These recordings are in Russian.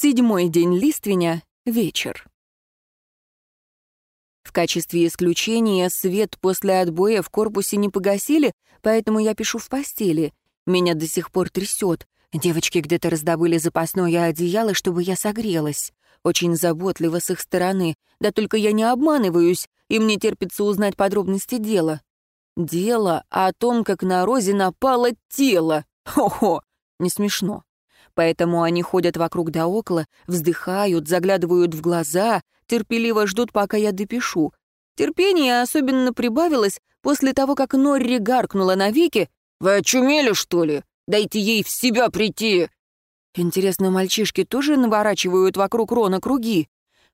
Седьмой день лиственя, вечер. В качестве исключения свет после отбоя в корпусе не погасили, поэтому я пишу в постели. Меня до сих пор трясет. Девочки где-то раздобыли запасное одеяло, чтобы я согрелась. Очень заботливо с их стороны. Да только я не обманываюсь, и мне терпится узнать подробности дела. Дело о том, как на Розе напало тело. Хо-хо, не смешно. Поэтому они ходят вокруг да около, вздыхают, заглядывают в глаза, терпеливо ждут, пока я допишу. Терпение особенно прибавилось после того, как Норри гаркнула на Вике «Вы очумели, что ли? Дайте ей в себя прийти!» Интересно, мальчишки тоже наворачивают вокруг Рона круги?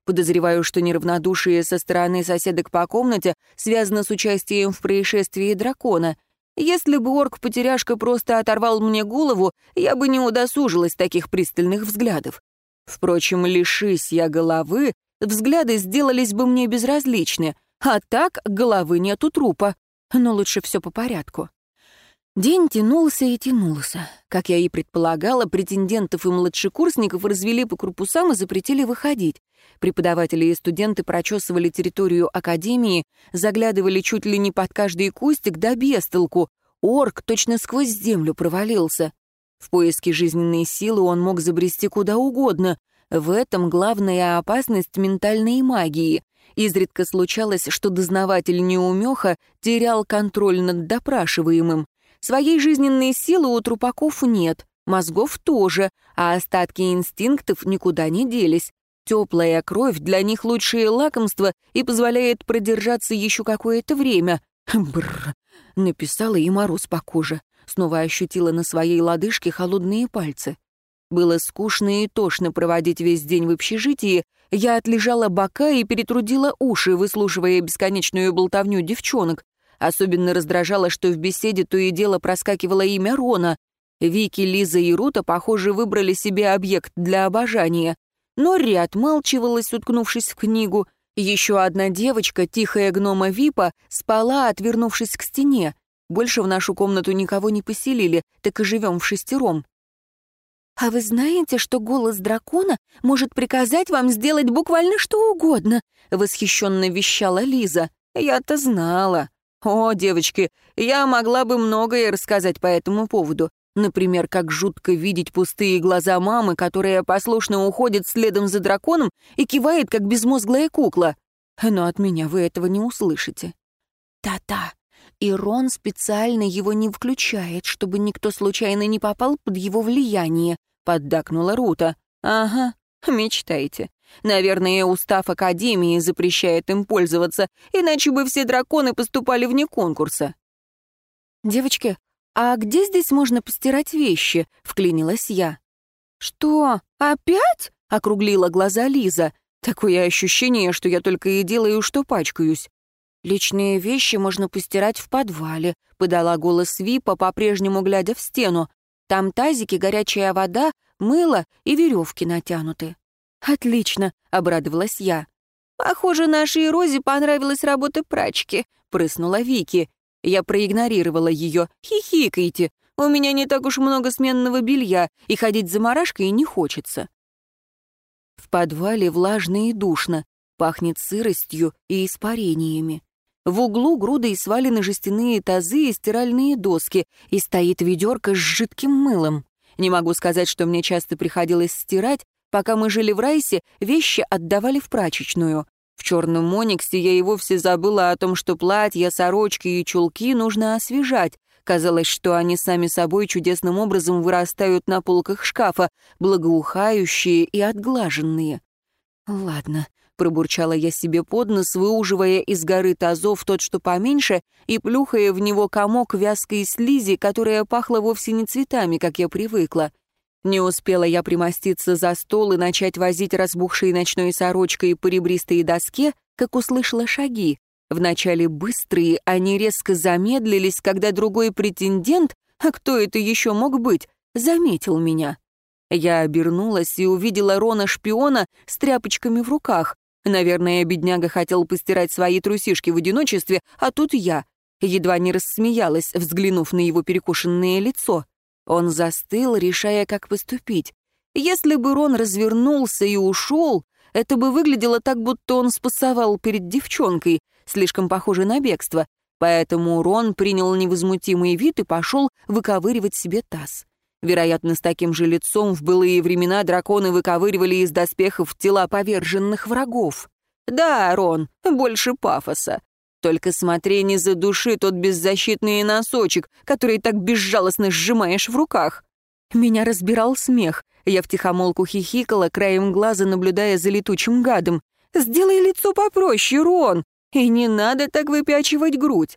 Подозреваю, что неравнодушие со стороны соседок по комнате связано с участием в происшествии дракона. Если бы орк-потеряшка просто оторвал мне голову, я бы не удосужилась таких пристальных взглядов. Впрочем, лишись я головы, взгляды сделались бы мне безразличны, а так головы нет у трупа. Но лучше все по порядку. День тянулся и тянулся. Как я и предполагала, претендентов и младшекурсников развели по корпусам и запретили выходить. Преподаватели и студенты прочесывали территорию академии, заглядывали чуть ли не под каждый кустик да бестолку. Орк точно сквозь землю провалился. В поиске жизненной силы он мог забрести куда угодно. В этом главная опасность ментальной магии. Изредка случалось, что дознаватель неумеха терял контроль над допрашиваемым. Своей жизненной силы у трупаков нет, мозгов тоже, а остатки инстинктов никуда не делись. Теплая кровь для них лучшее лакомство и позволяет продержаться еще какое-то время. Бррр, написала и мороз по коже. Снова ощутила на своей лодыжке холодные пальцы. Было скучно и тошно проводить весь день в общежитии. Я отлежала бока и перетрудила уши, выслушивая бесконечную болтовню девчонок. Особенно раздражало, что в беседе то и дело проскакивало имя Рона. Вики, Лиза и Рута, похоже, выбрали себе объект для обожания. Норри отмалчивалась, уткнувшись в книгу. Еще одна девочка, тихая гнома Випа, спала, отвернувшись к стене. Больше в нашу комнату никого не поселили, так и живем в шестером. «А вы знаете, что голос дракона может приказать вам сделать буквально что угодно?» — восхищенно вещала Лиза. «Я-то знала. О, девочки, я могла бы многое рассказать по этому поводу. Например, как жутко видеть пустые глаза мамы, которая послушно уходит следом за драконом и кивает, как безмозглая кукла. Но от меня вы этого не услышите. Та-та. И Рон специально его не включает, чтобы никто случайно не попал под его влияние, поддакнула Рута. Ага, мечтайте. Наверное, устав Академии запрещает им пользоваться, иначе бы все драконы поступали вне конкурса. «Девочки, а где здесь можно постирать вещи?» — вклинилась я. «Что, опять?» — округлила глаза Лиза. «Такое ощущение, что я только и делаю, что пачкаюсь». «Личные вещи можно постирать в подвале», — подала голос Випа, по-прежнему глядя в стену. «Там тазики, горячая вода, мыло и веревки натянуты». «Отлично», — обрадовалась я. «Похоже, нашей Розе понравилась работа прачки», — прыснула Вики. Я проигнорировала ее. «Хихикайте. У меня не так уж много сменного белья, и ходить за марашкой не хочется». В подвале влажно и душно, пахнет сыростью и испарениями. В углу грудой свалены жестяные тазы и стиральные доски, и стоит ведерко с жидким мылом. Не могу сказать, что мне часто приходилось стирать, Пока мы жили в Райсе, вещи отдавали в прачечную. В черном мониксе я и вовсе забыла о том, что платья, сорочки и чулки нужно освежать. Казалось, что они сами собой чудесным образом вырастают на полках шкафа, благоухающие и отглаженные. «Ладно», — пробурчала я себе под нос, выуживая из горы тазов тот, что поменьше, и плюхая в него комок вязкой слизи, которая пахла вовсе не цветами, как я привыкла. Не успела я примоститься за стол и начать возить разбухшей ночной сорочкой по ребристой доске, как услышала шаги. Вначале быстрые, они резко замедлились, когда другой претендент, а кто это еще мог быть, заметил меня. Я обернулась и увидела Рона-шпиона с тряпочками в руках. Наверное, бедняга хотел постирать свои трусишки в одиночестве, а тут я. Едва не рассмеялась, взглянув на его перекушенное лицо. Он застыл, решая, как поступить. Если бы Рон развернулся и ушел, это бы выглядело так, будто он спасовал перед девчонкой, слишком похоже на бегство. Поэтому Рон принял невозмутимый вид и пошел выковыривать себе таз. Вероятно, с таким же лицом в былые времена драконы выковыривали из доспехов тела поверженных врагов. Да, Рон, больше пафоса. Только смотри, не задуши тот беззащитный носочек, который так безжалостно сжимаешь в руках. Меня разбирал смех. Я втихомолку хихикала, краем глаза наблюдая за летучим гадом. «Сделай лицо попроще, Рон! И не надо так выпячивать грудь!»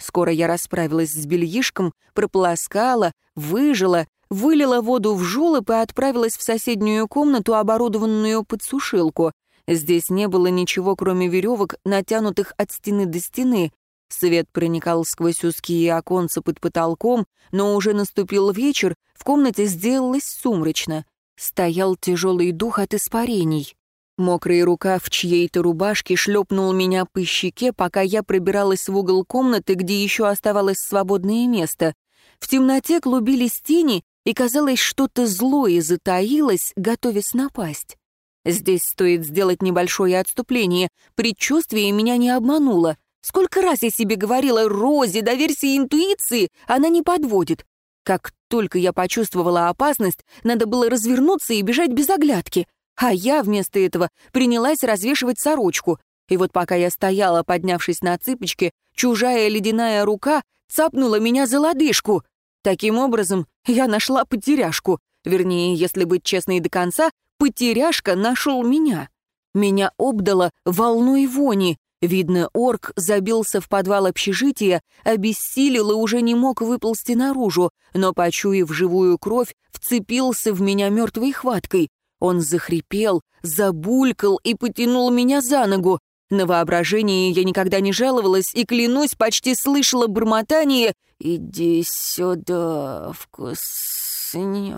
Скоро я расправилась с бельишком, прополоскала, выжила, вылила воду в жёлоб и отправилась в соседнюю комнату, оборудованную под сушилку. Здесь не было ничего, кроме веревок, натянутых от стены до стены. Свет проникал сквозь узкие оконца под потолком, но уже наступил вечер, в комнате сделалось сумрачно. Стоял тяжелый дух от испарений. Мокрый рукав чьей-то рубашки шлепнул меня по щеке, пока я пробиралась в угол комнаты, где еще оставалось свободное место. В темноте клубились тени, и, казалось, что-то злое затаилось, готовясь напасть. Здесь стоит сделать небольшое отступление. Предчувствие меня не обмануло. Сколько раз я себе говорила, Розе, доверься интуиции, она не подводит. Как только я почувствовала опасность, надо было развернуться и бежать без оглядки. А я вместо этого принялась развешивать сорочку. И вот пока я стояла, поднявшись на цыпочки, чужая ледяная рука цапнула меня за лодыжку. Таким образом, я нашла потеряшку. Вернее, если быть честной до конца, потеряшка нашел меня. Меня обдало волной вони. Видно, орк забился в подвал общежития, обессилел и уже не мог выползти наружу, но, почуяв живую кровь, вцепился в меня мертвой хваткой. Он захрипел, забулькал и потянул меня за ногу. На воображение я никогда не жаловалась и, клянусь, почти слышала бормотание «Иди сюда, вкуснёшка».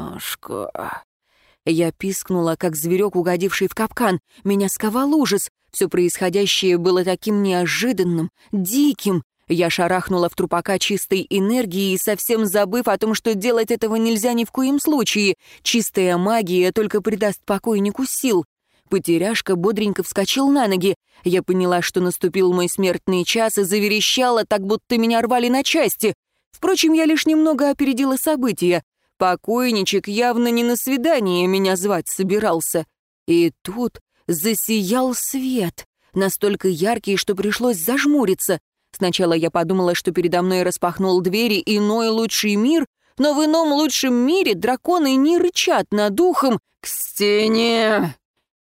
Я пискнула, как зверек, угодивший в капкан. Меня сковал ужас. Все происходящее было таким неожиданным, диким. Я шарахнула в трупака чистой энергией, совсем забыв о том, что делать этого нельзя ни в коем случае. Чистая магия только придаст покойнику сил. Потеряшка бодренько вскочил на ноги. Я поняла, что наступил мой смертный час и заверещала, так будто меня рвали на части. Впрочем, я лишь немного опередила события. Покойничек явно не на свидание меня звать собирался. И тут засиял свет, настолько яркий, что пришлось зажмуриться. Сначала я подумала, что передо мной распахнул двери иной лучший мир, но в ином лучшем мире драконы не рычат над духом «К стене!»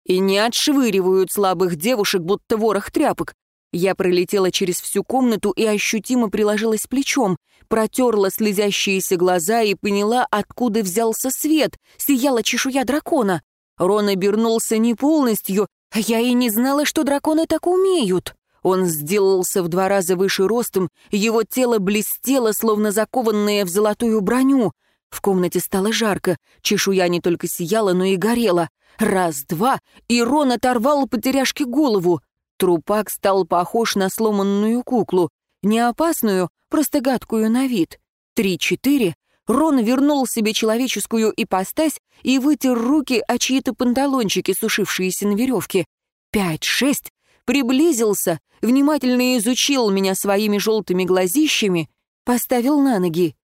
И не отшвыривают слабых девушек, будто ворох тряпок. Я пролетела через всю комнату и ощутимо приложилась плечом, протерла слезящиеся глаза и поняла, откуда взялся свет, сияла чешуя дракона. Рон обернулся не полностью, я и не знала, что драконы так умеют. Он сделался в два раза выше ростом, его тело блестело, словно закованное в золотую броню. В комнате стало жарко, чешуя не только сияла, но и горела. Раз, два, и Рон оторвал потеряшке голову. Трупак стал похож на сломанную куклу. Не опасную, просто гадкую на вид. Три-четыре, Рон вернул себе человеческую ипостась и вытер руки о чьи-то панталончики, сушившиеся на веревке. Пять-шесть, приблизился, внимательно изучил меня своими желтыми глазищами, поставил на ноги.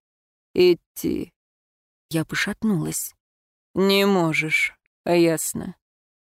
«Идти». Я пошатнулась. «Не можешь, ясно».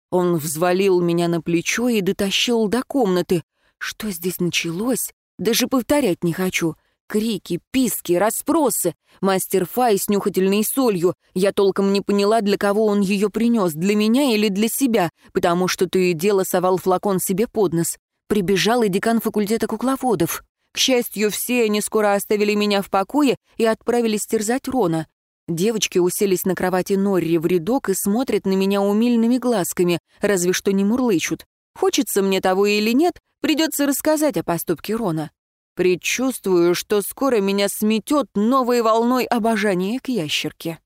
Он взвалил меня на плечо и дотащил до комнаты. Что здесь началось? Даже повторять не хочу. Крики, писки, расспросы. Мастер Фай с нюхательной солью. Я толком не поняла, для кого он ее принес, для меня или для себя, потому что то и дело совал флакон себе под нос. Прибежал и декан факультета кукловодов. К счастью, все они скоро оставили меня в покое и отправились терзать Рона. Девочки уселись на кровати Норри в рядок и смотрят на меня умильными глазками, разве что не мурлычут. Хочется мне того или нет, придется рассказать о поступке Рона. Предчувствую, что скоро меня сметет новой волной обожания к ящерке.